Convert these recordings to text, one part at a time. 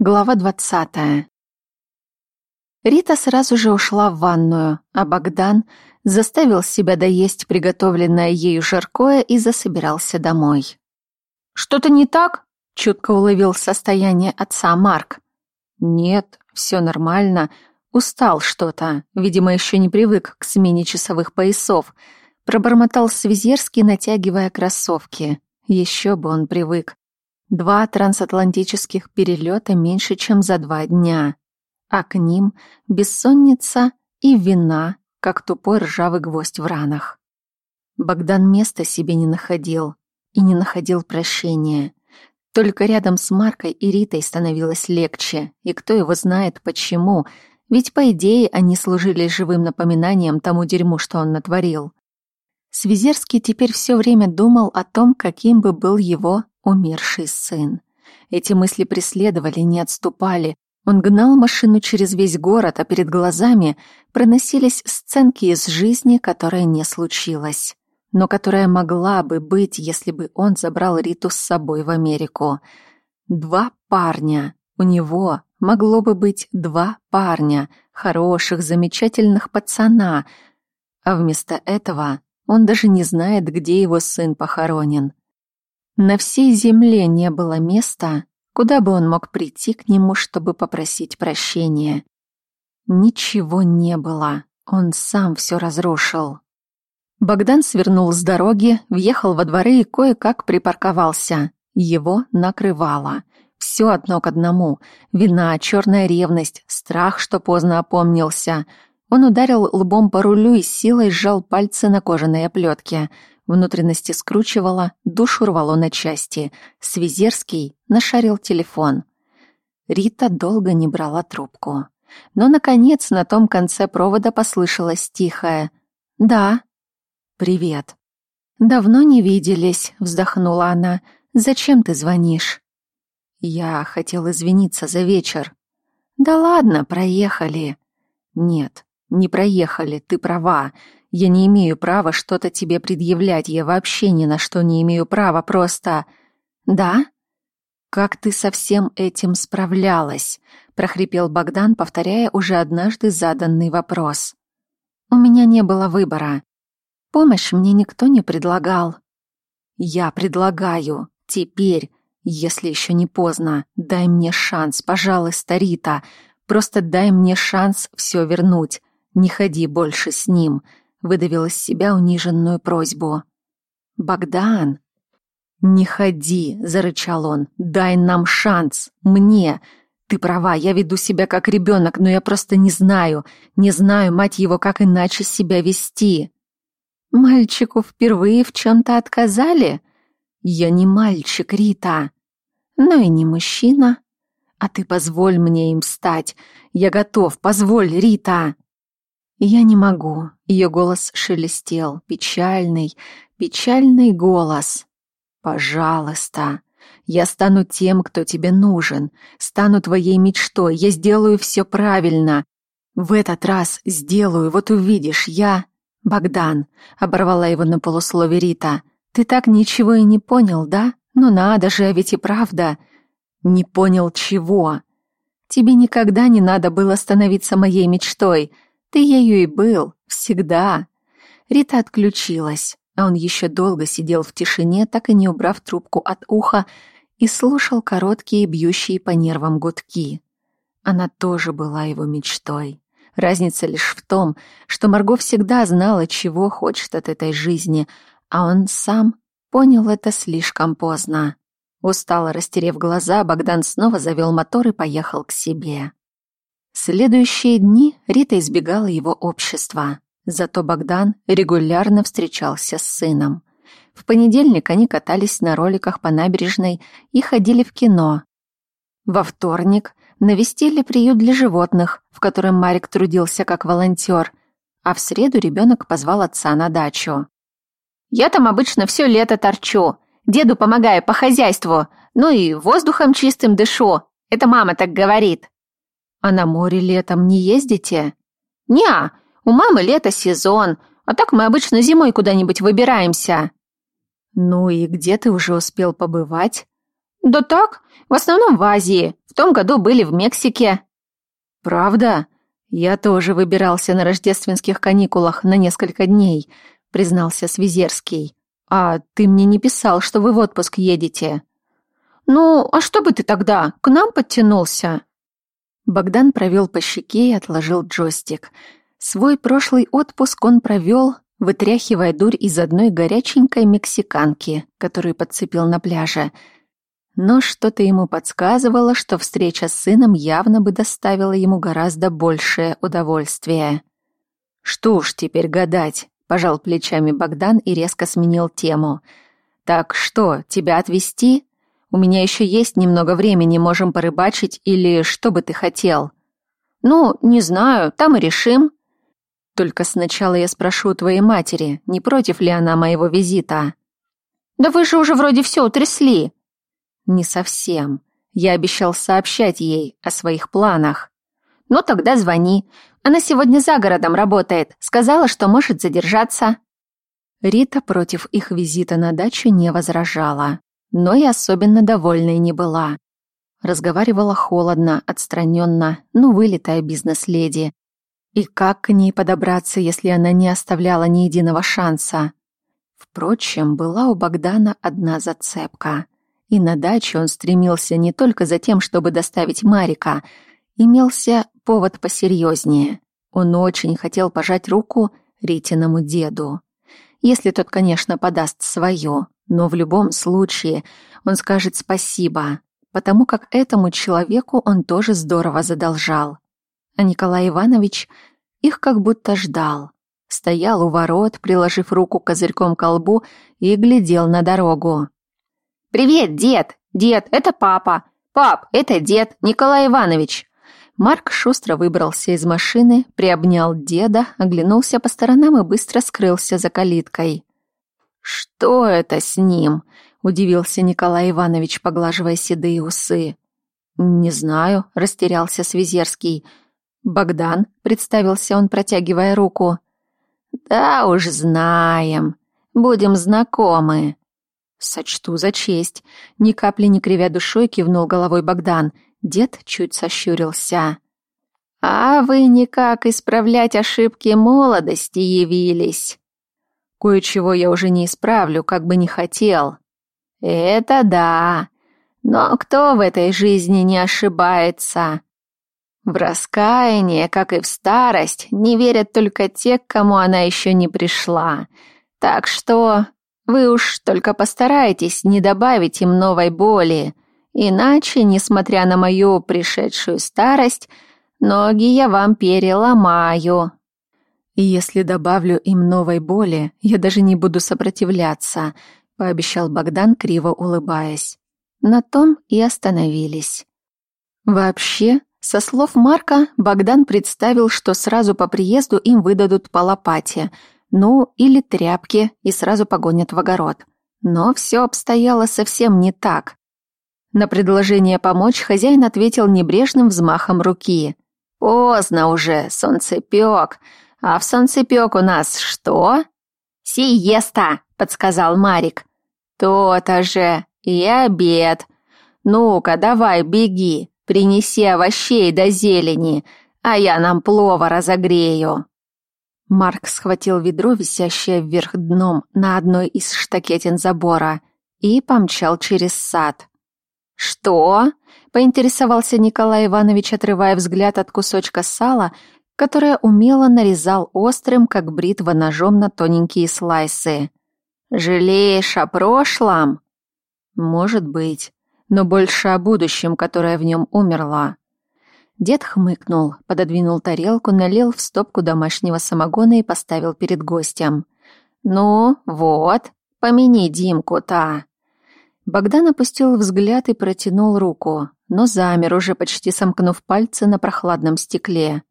Глава двадцатая. Рита сразу же ушла в ванную, а Богдан заставил себя доесть приготовленное ею жаркое и засобирался домой. «Что-то не так?» — чутко уловил состояние отца Марк. «Нет, все нормально. Устал что-то. Видимо, еще не привык к смене часовых поясов». Пробормотал Свизерский, натягивая кроссовки. Еще бы он привык. Два трансатлантических перелета меньше, чем за два дня. А к ним бессонница и вина, как тупой ржавый гвоздь в ранах. Богдан места себе не находил и не находил прощения. Только рядом с Маркой и Ритой становилось легче, и кто его знает почему, ведь, по идее, они служили живым напоминанием тому дерьму, что он натворил. Свизерский теперь все время думал о том, каким бы был его умерший сын. Эти мысли преследовали, не отступали. Он гнал машину через весь город, а перед глазами проносились сценки из жизни, которая не случилась, но которая могла бы быть, если бы он забрал Риту с собой в Америку. Два парня. У него могло бы быть два парня, хороших, замечательных пацана, а вместо этого он даже не знает, где его сын похоронен. На всей земле не было места, куда бы он мог прийти к нему, чтобы попросить прощения. Ничего не было, он сам все разрушил. Богдан свернул с дороги, въехал во дворы и кое-как припарковался. Его накрывало. Все одно к одному. Вина, черная ревность, страх, что поздно опомнился — он ударил лбом по рулю и силой сжал пальцы на кожаной оплетке. Внутренности скручивало, душу рвало на части. Свизерский нашарил телефон. Рита долго не брала трубку. Но, наконец, на том конце провода послышалось тихое «Да». «Привет». «Давно не виделись», — вздохнула она. «Зачем ты звонишь?» «Я хотел извиниться за вечер». «Да ладно, проехали». «Нет, «Не проехали, ты права. Я не имею права что-то тебе предъявлять, я вообще ни на что не имею права, просто...» «Да?» «Как ты со всем этим справлялась?» — прохрипел Богдан, повторяя уже однажды заданный вопрос. «У меня не было выбора. Помощь мне никто не предлагал». «Я предлагаю. Теперь, если еще не поздно, дай мне шанс, пожалуйста, Рита. Просто дай мне шанс все вернуть. «Не ходи больше с ним», — выдавил из себя униженную просьбу. «Богдан!» «Не ходи», — зарычал он. «Дай нам шанс. Мне. Ты права, я веду себя как ребенок, но я просто не знаю. Не знаю, мать его, как иначе себя вести». «Мальчику впервые в чем-то отказали?» «Я не мальчик, Рита». «Но и не мужчина». «А ты позволь мне им стать. Я готов, позволь, Рита». «Я не могу». Ее голос шелестел. Печальный, печальный голос. «Пожалуйста, я стану тем, кто тебе нужен. Стану твоей мечтой. Я сделаю все правильно. В этот раз сделаю, вот увидишь, я...» «Богдан», — оборвала его на полуслове Рита, — «ты так ничего и не понял, да? Ну надо же, а ведь и правда». «Не понял чего?» «Тебе никогда не надо было становиться моей мечтой», ты ею и был, всегда. Рита отключилась, а он еще долго сидел в тишине, так и не убрав трубку от уха, и слушал короткие, бьющие по нервам гудки. Она тоже была его мечтой. Разница лишь в том, что Марго всегда знала, чего хочет от этой жизни, а он сам понял это слишком поздно. Устало растерев глаза, Богдан снова завел мотор и поехал к себе. Следующие дни Рита избегала его общества. Зато Богдан регулярно встречался с сыном. В понедельник они катались на роликах по набережной и ходили в кино. Во вторник навестили приют для животных, в котором Марик трудился как волонтер, а в среду ребенок позвал отца на дачу. «Я там обычно все лето торчу, деду помогаю по хозяйству, ну и воздухом чистым дышу. Это мама так говорит», а на море летом не ездите? Неа, у мамы лето сезон, а так мы обычно зимой куда-нибудь выбираемся. Ну и где ты уже успел побывать? Да так, в основном в Азии. В том году были в Мексике. Правда? Я тоже выбирался на рождественских каникулах на несколько дней, признался Свизерский. А ты мне не писал, что вы в отпуск едете. Ну, а что бы ты тогда? К нам подтянулся. Богдан провел по щеке и отложил джойстик. Свой прошлый отпуск он провел, вытряхивая дурь из одной горяченькой мексиканки, которую подцепил на пляже. Но что-то ему подсказывало, что встреча с сыном явно бы доставила ему гораздо большее удовольствие. «Что уж теперь гадать», — пожал плечами Богдан и резко сменил тему. «Так что, тебя отвезти?» У меня еще есть немного времени, можем порыбачить или что бы ты хотел?» «Ну, не знаю, там и решим». «Только сначала я спрошу у твоей матери, не против ли она моего визита?» «Да вы же уже вроде все утрясли». «Не совсем. Я обещал сообщать ей о своих планах». «Ну, тогда звони. Она сегодня за городом работает. Сказала, что может задержаться». Рита против их визита на дачу не возражала но и особенно довольной не была. Разговаривала холодно, отстраненно, ну, вылитая бизнес-леди. И как к ней подобраться, если она не оставляла ни единого шанса? Впрочем, была у Богдана одна зацепка. И на даче он стремился не только за тем, чтобы доставить Марика. Имелся повод посерьезнее. Он очень хотел пожать руку Ритиному деду. Если тот, конечно, подаст свое. Но в любом случае он скажет спасибо, потому как этому человеку он тоже здорово задолжал. А Николай Иванович их как будто ждал. Стоял у ворот, приложив руку козырьком к колбу и глядел на дорогу. «Привет, дед! Дед, это папа! Пап, это дед, Николай Иванович!» Марк шустро выбрался из машины, приобнял деда, оглянулся по сторонам и быстро скрылся за калиткой. «Что это с ним?» — удивился Николай Иванович, поглаживая седые усы. «Не знаю», — растерялся Свизерский. «Богдан», — представился он, протягивая руку. «Да уж знаем. Будем знакомы». «Сочту за честь», — ни капли не кривя душой кивнул головой Богдан. Дед чуть сощурился. «А вы никак исправлять ошибки молодости явились». Кое-чего я уже не исправлю, как бы не хотел. Это да. Но кто в этой жизни не ошибается? В раскаяние, как и в старость, не верят только те, к кому она еще не пришла. Так что вы уж только постарайтесь не добавить им новой боли. Иначе, несмотря на мою пришедшую старость, ноги я вам переломаю. И если добавлю им новой боли, я даже не буду сопротивляться, пообещал Богдан, криво улыбаясь. На том и остановились. Вообще, со слов Марка, Богдан представил, что сразу по приезду им выдадут по лопате, ну или тряпки, и сразу погонят в огород. Но все обстояло совсем не так. На предложение помочь хозяин ответил небрежным взмахом руки. «Поздно уже, солнцепек. А в солнцепек у нас что? Сиеста, подсказал Марик. То-то же, и обед. Ну-ка, давай, беги, принеси овощей до зелени, а я нам плова разогрею. Марк схватил ведро, висящее вверх дном на одной из штакетин забора, и помчал через сад. «Что?» — поинтересовался Николай Иванович, отрывая взгляд от кусочка сала, которое умело нарезал острым, как бритва, ножом на тоненькие слайсы. «Жалеешь о прошлом?» «Может быть, но больше о будущем, которое в нем умерло». Дед хмыкнул, пододвинул тарелку, налил в стопку домашнего самогона и поставил перед гостем. «Ну, вот, помяни Димку-то». Богдан опустил взгляд и протянул руку, но замер, уже почти сомкнув пальцы на прохладном стекле.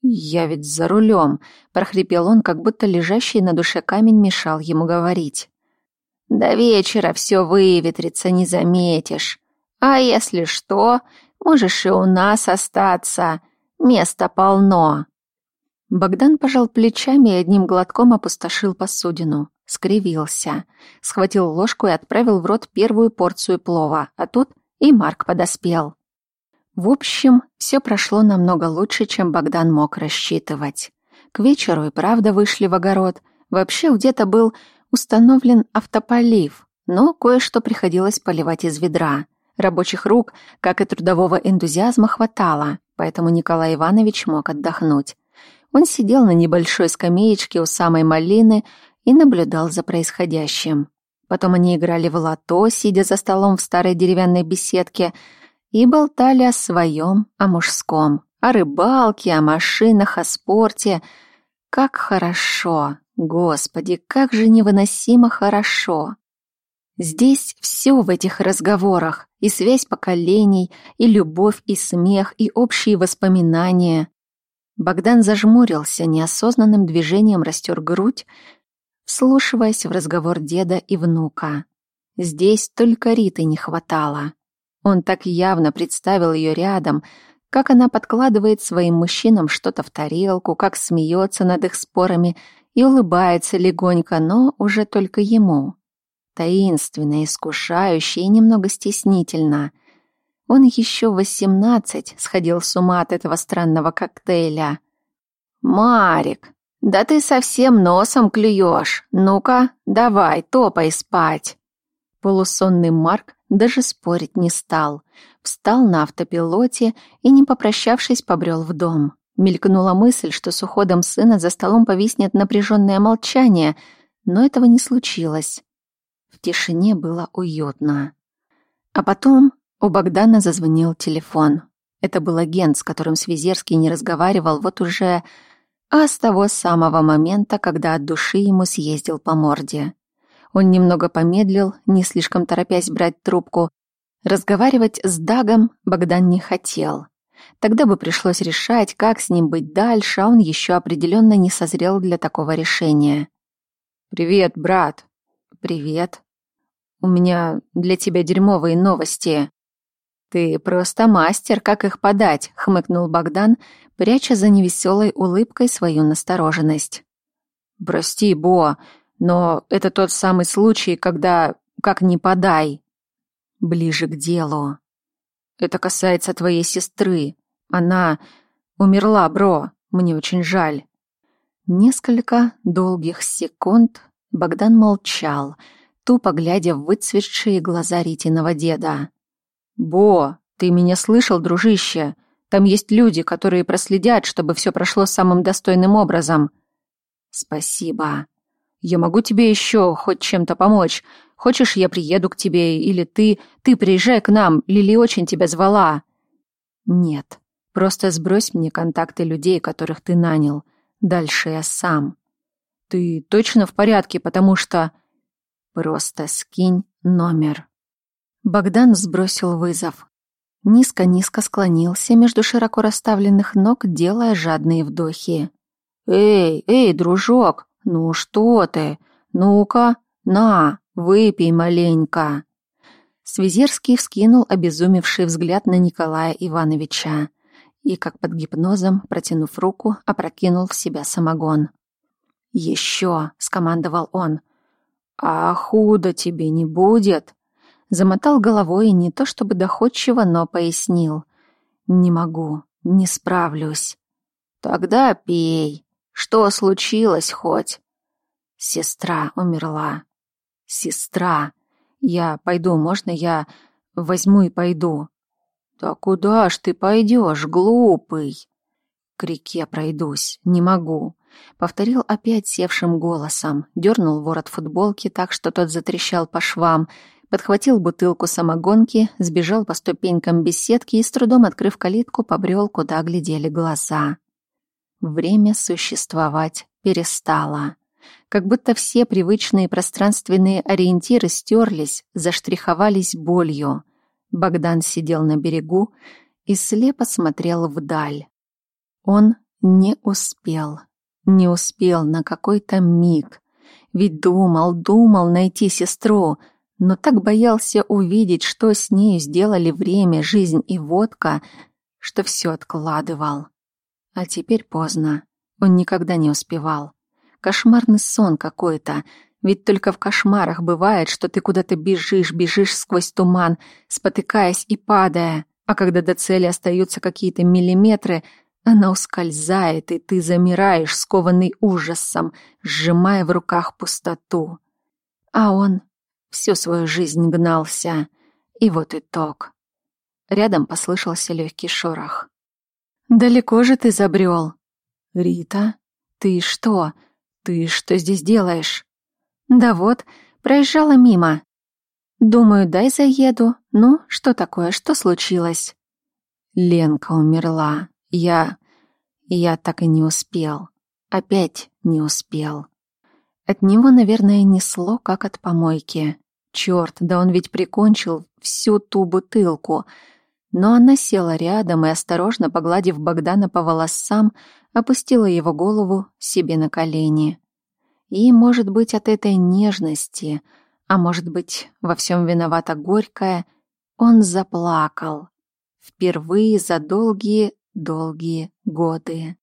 «Я ведь за рулем», — прохрипел он, как будто лежащий на душе камень мешал ему говорить. «До вечера все выветрится, не заметишь. А если что, можешь и у нас остаться. Места полно». Богдан пожал плечами и одним глотком опустошил посудину. скривился, схватил ложку и отправил в рот первую порцию плова, а тут и Марк подоспел. В общем, все прошло намного лучше, чем Богдан мог рассчитывать. К вечеру и правда вышли в огород. Вообще где-то был установлен автополив, но кое-что приходилось поливать из ведра. Рабочих рук, как и трудового энтузиазма, хватало, поэтому Николай Иванович мог отдохнуть. Он сидел на небольшой скамеечке у самой малины и наблюдал за происходящим. Потом они играли в лото, сидя за столом в старой деревянной беседке, и болтали о своем, о мужском, о рыбалке, о машинах, о спорте. Как хорошо! Господи, как же невыносимо хорошо! Здесь все в этих разговорах, и связь поколений, и любовь, и смех, и общие воспоминания. Богдан зажмурился, неосознанным движением растер грудь, вслушиваясь в разговор деда и внука. Здесь только Риты не хватало. Он так явно представил ее рядом, как она подкладывает своим мужчинам что-то в тарелку, как смеется над их спорами и улыбается легонько, но уже только ему. Таинственно, искушающе и немного стеснительно. Он еще восемнадцать сходил с ума от этого странного коктейля. «Марик, да ты совсем носом клюешь. Ну-ка, давай, топай спать!» Полусонный Марк даже спорить не стал. Встал на автопилоте и, не попрощавшись, побрел в дом. Мелькнула мысль, что с уходом сына за столом повиснет напряженное молчание, но этого не случилось. В тишине было уютно. А потом у Богдана зазвонил телефон. Это был агент, с которым Свизерский не разговаривал вот уже... А с того самого момента, когда от души ему съездил по морде. Он немного помедлил, не слишком торопясь брать трубку. Разговаривать с Дагом Богдан не хотел. Тогда бы пришлось решать, как с ним быть дальше, а он еще определенно не созрел для такого решения. «Привет, брат». «Привет. У меня для тебя дерьмовые новости». «Ты просто мастер, как их подать», — хмыкнул Богдан, пряча за невеселой улыбкой свою настороженность. «Прости, Бо, но это тот самый случай, когда как ни подай. Ближе к делу. Это касается твоей сестры. Она умерла, бро. Мне очень жаль. Несколько долгих секунд Богдан молчал, тупо глядя в выцветшие глаза Ритиного деда. «Бо, ты меня слышал, дружище? Там есть люди, которые проследят, чтобы все прошло самым достойным образом». «Спасибо», я могу тебе еще хоть чем-то помочь. Хочешь, я приеду к тебе, или ты... Ты приезжай к нам, Лили очень тебя звала». «Нет, просто сбрось мне контакты людей, которых ты нанял. Дальше я сам». «Ты точно в порядке, потому что...» «Просто скинь номер». Богдан сбросил вызов. Низко-низко склонился между широко расставленных ног, делая жадные вдохи. «Эй, эй, дружок, «Ну что ты? Ну-ка, на, выпей маленько!» Свизерский вскинул обезумевший взгляд на Николая Ивановича и, как под гипнозом, протянув руку, опрокинул в себя самогон. «Еще!» — скомандовал он. «А худо тебе не будет!» Замотал головой не то чтобы доходчиво, но пояснил. «Не могу, не справлюсь». «Тогда пей!» Что случилось хоть? Сестра умерла. Сестра. Я пойду, можно я возьму и пойду? Да куда ж ты пойдешь, глупый? К реке пройдусь, не могу. Повторил опять севшим голосом, дернул ворот футболки так, что тот затрещал по швам, подхватил бутылку самогонки, сбежал по ступенькам беседки и, с трудом открыв калитку, побрел, куда глядели глаза. Время существовать перестало. Как будто все привычные пространственные ориентиры стерлись, заштриховались болью. Богдан сидел на берегу и слепо смотрел вдаль. Он не успел. Не успел на какой-то миг. Ведь думал, думал найти сестру, но так боялся увидеть, что с нею сделали время, жизнь и водка, что все откладывал. А теперь поздно. Он никогда не успевал. Кошмарный сон какой-то. Ведь только в кошмарах бывает, что ты куда-то бежишь, бежишь сквозь туман, спотыкаясь и падая, а когда до цели остаются какие-то миллиметры, она ускользает, и ты замираешь, скованный ужасом, сжимая в руках пустоту. А он всю свою жизнь гнался. И вот итог. Рядом послышался легкий шорох. «Далеко же ты забрел?» «Рита, ты что? Ты что здесь делаешь?» «Да вот, проезжала мимо. Думаю, дай заеду. Ну, что такое, что случилось?» Ленка умерла. Я... я так и не успел. Опять не успел. От него, наверное, несло, как от помойки. Черт, да он ведь прикончил всю ту бутылку. Но она села рядом и, осторожно погладив Богдана по волосам, опустила его голову себе на колени. И, может быть, от этой нежности, а может быть, во всем виновата горькая, он заплакал. Впервые за долгие-долгие годы.